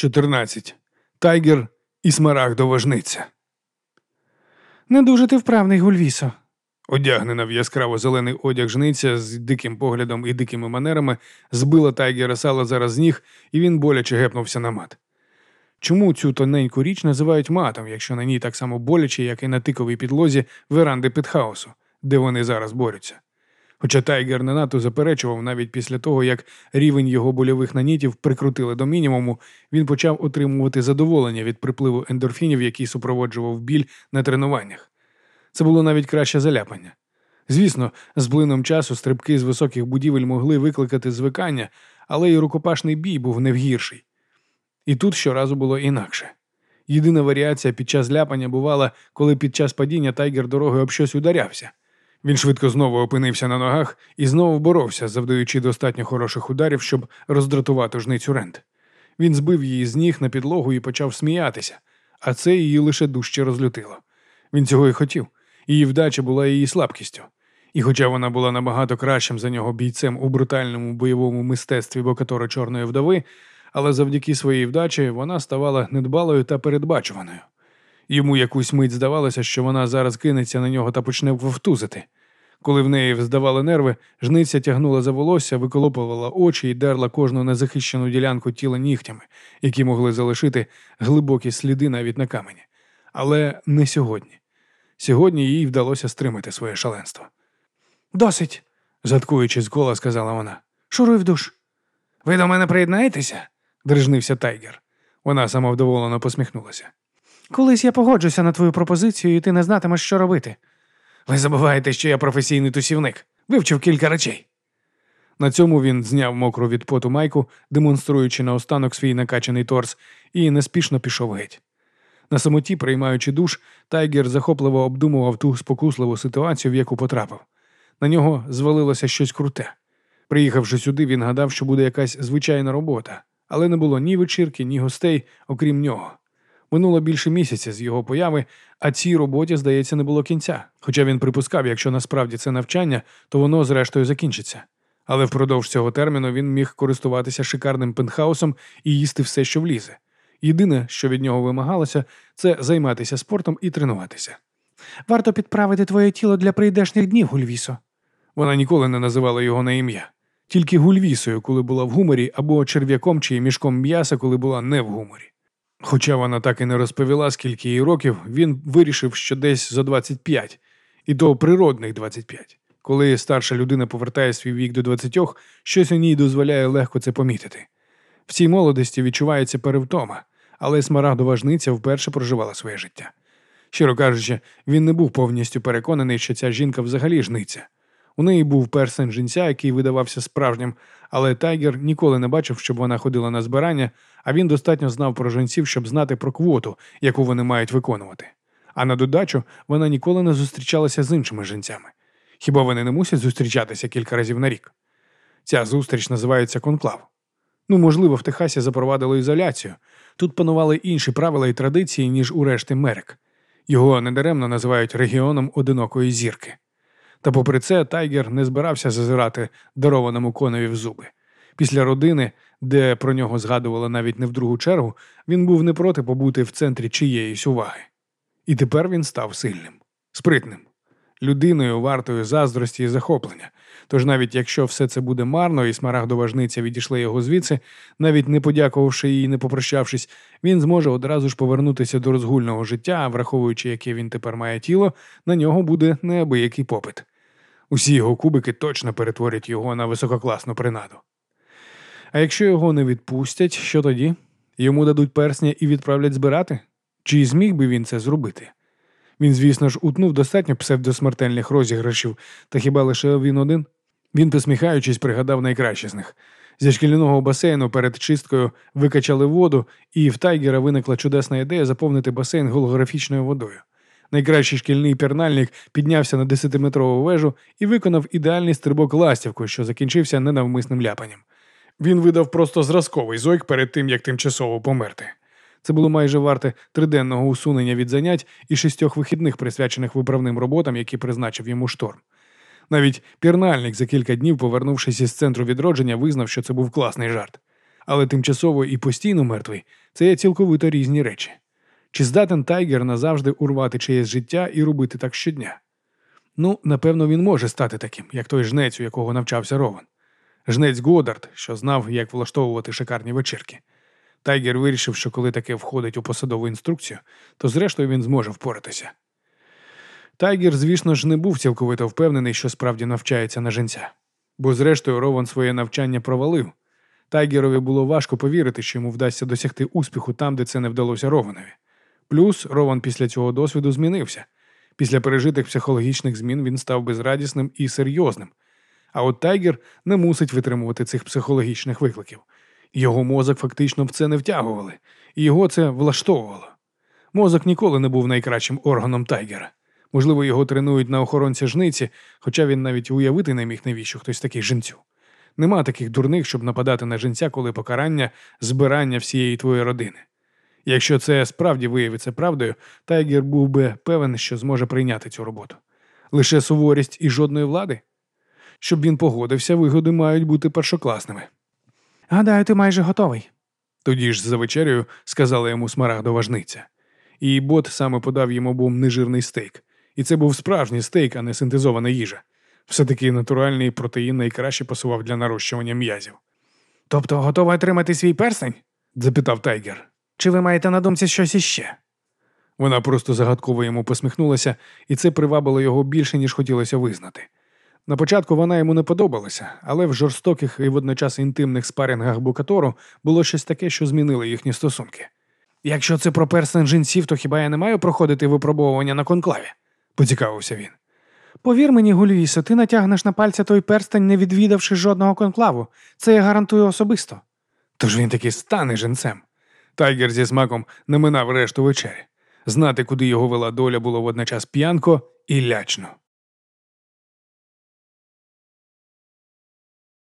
14. Тайгер і смарагдова жниця. Не дуже ти вправний, Гульвісо. Одягнена в яскраво зелений одяг жниця з диким поглядом і дикими манерами, збила Тайгера Салазара з ніг, і він боляче гепнувся на мат. Чому цю тоненьку річ називають матом, якщо на ній так само боляче, як і на тіковій підлозі веранди Підхаусу, де вони зараз борються? Хоча Тайгер не надто заперечував, навіть після того, як рівень його больових нанітів прикрутили до мінімуму, він почав отримувати задоволення від припливу ендорфінів, який супроводжував біль на тренуваннях. Це було навіть краще за ляпання. Звісно, з плином часу стрибки з високих будівель могли викликати звикання, але й рукопашний бій був не вгірший. І тут щоразу було інакше. Єдина варіація під час ляпання бувала, коли під час падіння Тайгер дорогою об щось ударявся. Він швидко знову опинився на ногах і знову боровся, завдаючи достатньо хороших ударів, щоб роздратувати жницю Рент. Він збив її з ніг на підлогу і почав сміятися, а це її лише дужче розлютило. Він цього і хотів. Її вдача була її слабкістю. І хоча вона була набагато кращим за нього бійцем у брутальному бойовому мистецтві Бокатора Чорної вдови, але завдяки своїй вдачі вона ставала недбалою та передбачуваною. Йому якусь мить здавалося, що вона зараз кинеться на нього та почне вовтузити. Коли в неї здавали нерви, жниця тягнула за волосся, виколопувала очі і дерла кожну незахищену ділянку тіла нігтями, які могли залишити глибокі сліди навіть на камені. Але не сьогодні. Сьогодні їй вдалося стримати своє шаленство. Досить, заткуючи з кола, сказала вона. Шуруй в душ. Ви до мене приєднаєтеся? дрижнився Тайгер. Вона самовдоволено посміхнулася. Колись я погоджуся на твою пропозицію, і ти не знатимеш, що робити. Ви забуваєте, що я професійний тусівник, вивчив кілька речей. На цьому він зняв мокру від поту майку, демонструючи наостанок свій накачаний торс, і неспішно пішов геть. На самоті, приймаючи душ, Тайгер захопливо обдумував ту спокусливу ситуацію, в яку потрапив. На нього звалилося щось круте. Приїхавши сюди, він гадав, що буде якась звичайна робота, але не було ні вечірки, ні гостей, окрім нього. Минуло більше місяця з його появи, а цій роботі, здається, не було кінця. Хоча він припускав, якщо насправді це навчання, то воно зрештою закінчиться. Але впродовж цього терміну він міг користуватися шикарним пентхаусом і їсти все, що влізе. Єдине, що від нього вимагалося, це займатися спортом і тренуватися. Варто підправити твоє тіло для прийдешніх днів, Гульвісо. Вона ніколи не називала його на ім'я, тільки гульвісою, коли була в гуморі, або черв'яком чи мішком м'яса, коли була не в гуморі. Хоча вона так і не розповіла, скільки їй років, він вирішив, що десь за 25, і то природних 25. Коли старша людина повертає свій вік до 20, щось у ній дозволяє легко це помітити. В цій молодості відчувається перевтома, але смарагдова жниця вперше проживала своє життя. Щиро кажучи, він не був повністю переконаний, що ця жінка взагалі жниця. У неї був персень жінця, який видавався справжнім, але Тайгер ніколи не бачив, щоб вона ходила на збирання, а він достатньо знав про жінців, щоб знати про квоту, яку вони мають виконувати. А на додачу вона ніколи не зустрічалася з іншими жінцями. Хіба вони не мусять зустрічатися кілька разів на рік? Ця зустріч називається конклав. Ну, можливо, в Техасі запровадили ізоляцію. Тут панували інші правила і традиції, ніж у решті Мерик. Його недаремно називають регіоном одинокої зірки. Та попри це, Тайгер не збирався зазирати дарованому конові в зуби. Після родини, де про нього згадували навіть не в другу чергу, він був не проти побути в центрі чиєїсь уваги. І тепер він став сильним, спритним, людиною вартою заздрості і захоплення. Тож навіть якщо все це буде марно, і смарагдова жниця відішле його звідси, навіть не подякувавши їй, не попрощавшись, він зможе одразу ж повернутися до розгульного життя, враховуючи, яке він тепер має тіло, на нього буде неабиякий попит. Усі його кубики точно перетворять його на висококласну принаду. А якщо його не відпустять, що тоді? Йому дадуть персня і відправлять збирати? Чи зміг би він це зробити? Він, звісно ж, утнув достатньо псевдосмертельних розіграшів, та хіба лише він один? Він, посміхаючись, пригадав найкраще з них. Зі шкільного басейну перед чисткою викачали воду, і в Тайгера виникла чудесна ідея заповнити басейн голографічною водою. Найкращий шкільний пірнальник піднявся на десятиметрову вежу і виконав ідеальний стрибок ластівкою, що закінчився ненавмисним ляпанням. Він видав просто зразковий зойк перед тим, як тимчасово померти. Це було майже варте триденного усунення від занять і шістьох вихідних, присвячених виправним роботам, які призначив йому шторм. Навіть Пірнальник за кілька днів, повернувшись із центру відродження, визнав, що це був класний жарт. але тимчасово і постійно мертвий це є цілковито різні речі. Чи здатен Тайгер назавжди урвати чиєсь життя і робити так щодня? Ну, напевно, він може стати таким, як той жнець, у якого навчався Рован. Жнець Годард, що знав, як влаштовувати шикарні вечірки. Тайгер вирішив, що коли таке входить у посадову інструкцію, то зрештою він зможе впоратися. Тайгер, звісно ж, не був цілковито впевнений, що справді навчається на женця. Бо, зрештою, Рован своє навчання провалив. Тайгерові було важко повірити, що йому вдасться досягти успіху там, де це не вдалося Рованові. Плюс Рован після цього досвіду змінився. Після пережитих психологічних змін він став безрадісним і серйозним. А от Тайгер не мусить витримувати цих психологічних викликів. Його мозок фактично в це не втягували, і його це влаштовувало. Мозок ніколи не був найкращим органом Тайгера. Можливо, його тренують на охоронці жниці, хоча він навіть уявити не міг, навіщо хтось такий женцю. Нема таких дурних, щоб нападати на жінця, коли покарання збирання всієї твоєї родини. Якщо це справді виявиться правдою, Тайгер був би певен, що зможе прийняти цю роботу. Лише суворість і жодної влади. Щоб він погодився, вигоди мають бути першокласними. Гадаю, ти майже готовий. Тоді ж за вечерею сказала йому смарагдова жниця. Їбот саме подав йому був нежирний стейк. І це був справжній стейк, а не синтезована їжа. Все-таки натуральний протеїн найкраще пасував для нарощування м'язів. Тобто готовий отримати свій перстень? запитав Тайгер. Чи ви маєте на думці щось іще? Вона просто загадково йому посміхнулася, і це привабило його більше, ніж хотілося визнати. На початку вона йому не подобалася, але в жорстоких і водночас інтимних спарингах бокатору було щось таке, що змінило їхні стосунки. Якщо це про перстень жінців, то хіба я не маю проходити випробовування на конклаві? поцікавився він. Повір мені, Гульвісо, ти натягнеш на пальця той перстень, не відвідавши жодного конклаву. Це я гарантую особисто. Тож він таки стане женцем. Тайгер зі смаком наминав решту вечері. Знати, куди його вела доля, було водночас п'янко і лячно.